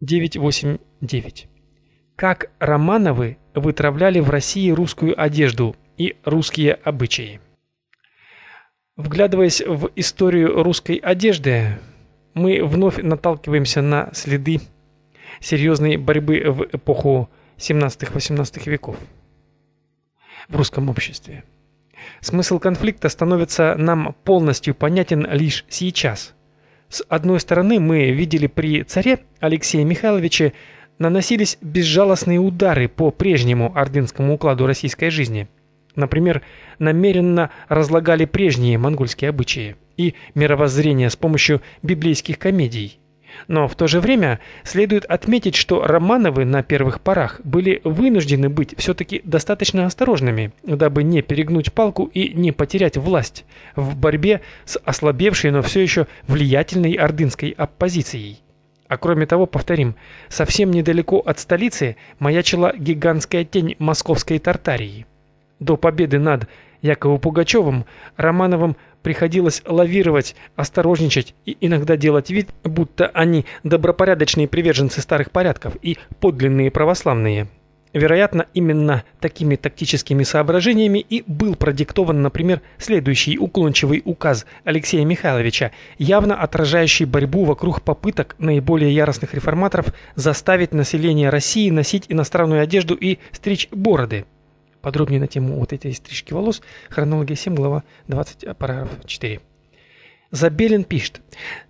989. Как Романовы вытравляли в России русскую одежду и русские обычаи. Вглядываясь в историю русской одежды, мы вновь наталкиваемся на следы серьезной борьбы в эпоху 17-18 веков в русском обществе. Смысл конфликта становится нам полностью понятен лишь сейчас. С одной стороны, мы видели при царе Алексее Михайловиче наносились безжалостные удары по прежнему ордынскому укладу российской жизни. Например, намеренно разлагали прежние монгольские обычаи и мировоззрение с помощью библейских комедий. Но в то же время следует отметить, что Романовы на первых порах были вынуждены быть все-таки достаточно осторожными, дабы не перегнуть палку и не потерять власть в борьбе с ослабевшей, но все еще влиятельной ордынской оппозицией. А кроме того, повторим, совсем недалеко от столицы маячила гигантская тень московской Тартарии. До победы над Яковом Пугачевым Романовым приходилось лавировать, осторожничать и иногда делать вид, будто они добропорядочные приверженцы старых порядков и подлинные православные. Вероятно, именно такими тактическими соображениями и был продиктован, например, следующий уклончивый указ Алексея Михайловича, явно отражающий борьбу вокруг попыток наиболее яростных реформаторов заставить население России носить иностранную одежду и стричь бороды. Подробнее на тему вот этой стрижки волос. Хронология 7, глава 20, параграф 4. Забелин пишет.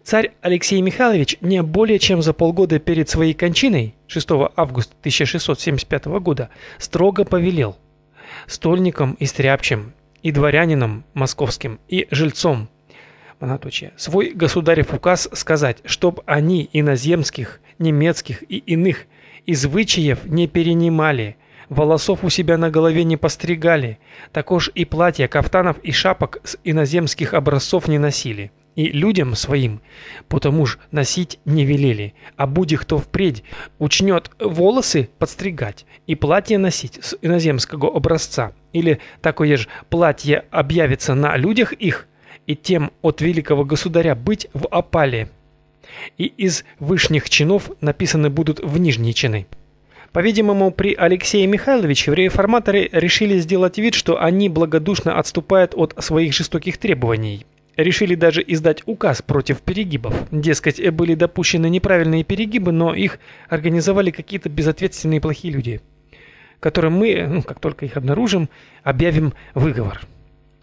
Царь Алексей Михайлович не более чем за полгода перед своей кончиной, 6 августа 1675 года, строго повелел стольникам и стряпчим, и дворянинам московским, и жильцом Моноточие. Свой государев указ сказать, чтоб они иноземских, немецких и иных извычаев не перенимали, волосов у себя на голове не постригали, також и платья, кафтанов и шапок с иноземских образцов не носили. И людям своим, потому ж носить не велели, а будь кто впредь учнет волосы подстригать и платье носить с иноземского образца, или такое же платье объявится на людях их, и тем от великого государя быть в опале. И из вышних чинов написаны будут в нижние чины. По-видимому, при Алексее Михайловиче реформаторы решили сделать вид, что они благодушно отступают от своих жестоких требований. Решили даже издать указ против перегибов. Дескать, были допущены неправильные перегибы, но их организовали какие-то безответственные плохие люди, которым мы, ну, как только их обнаружим, объявим выговор.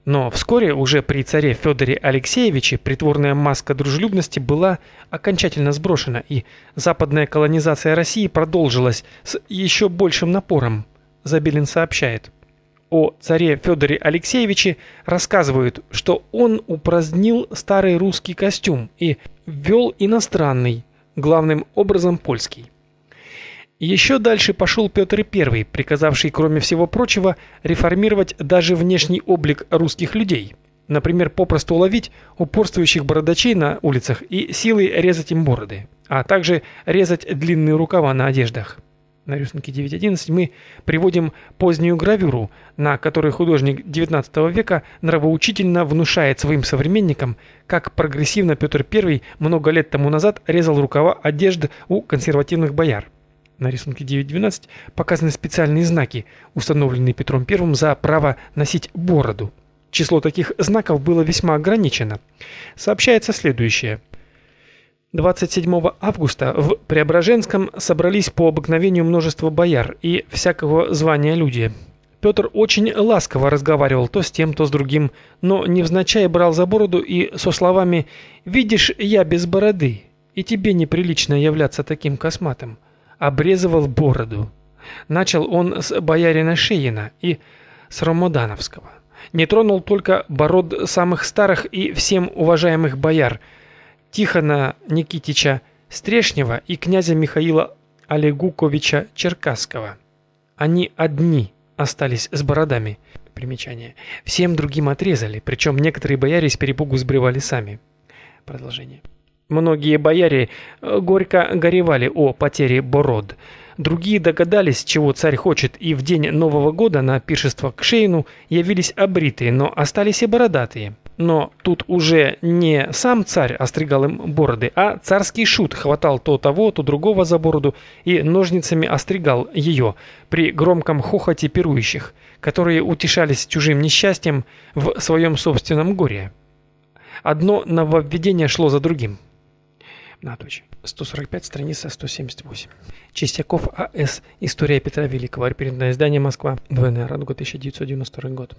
Но вскоре уже при царе Федоре Алексеевиче притворная маска дружелюбности была окончательно сброшена, и западная колонизация России продолжилась с еще большим напором. Забелин сообщает. О царе Федоре Алексеевиче рассказывают, что он упразднил старый русский костюм и ввел иностранный, главным образом польский. Еще дальше пошел Петр I, приказавший, кроме всего прочего, реформировать даже внешний облик русских людей. Например, попросту ловить упорствующих бородачей на улицах и силой резать им бороды, а также резать длинные рукава на одеждах. На рисунке 9.11 мы приводим позднюю гравюру, на которой художник XIX века нравоучительно внушает своим современникам, как прогрессивно Петр I много лет тому назад резал рукава одежды у консервативных бояр. На рисунке 9.12 показаны специальные знаки, установленные Петром I за право носить бороду. Число таких знаков было весьма ограничено. Сообщается следующее. 27 августа в Преображенском собрались по обыкновению множество бояр и всякого звания люди. Петр очень ласково разговаривал то с тем, то с другим, но невзначай брал за бороду и со словами «Видишь, я без бороды, и тебе неприлично являться таким косматым» обрезывал бороду. Начал он с боярина Шеина и с Ромодановского. Не тронул только бород самых старых и всем уважаемых бояр Тихона Никитича Стрешнева и князя Михаила Олегуковича Черкасского. Они одни остались с бородами. Примечание. Всем другим отрезали, причем некоторые бояре с перепугу сбривали сами. Продолжение. Многие бояре э, горько горевали о потере бород. Другие догадались, чего царь хочет, и в день Нового года на пиршество к Шейну явились обритые, но остались и бородатые. Но тут уже не сам царь остригал им бороды, а царский шут хватал то того, то другого за бороду и ножницами остригал ее при громком хохоте пирующих, которые утешались чужим несчастьем в своем собственном горе. Одно нововведение шло за другим. Надочь. 145, страница 178. Чистяков А.С. История Петра Великого. Передное издание Москва. Радуга, 1992 год.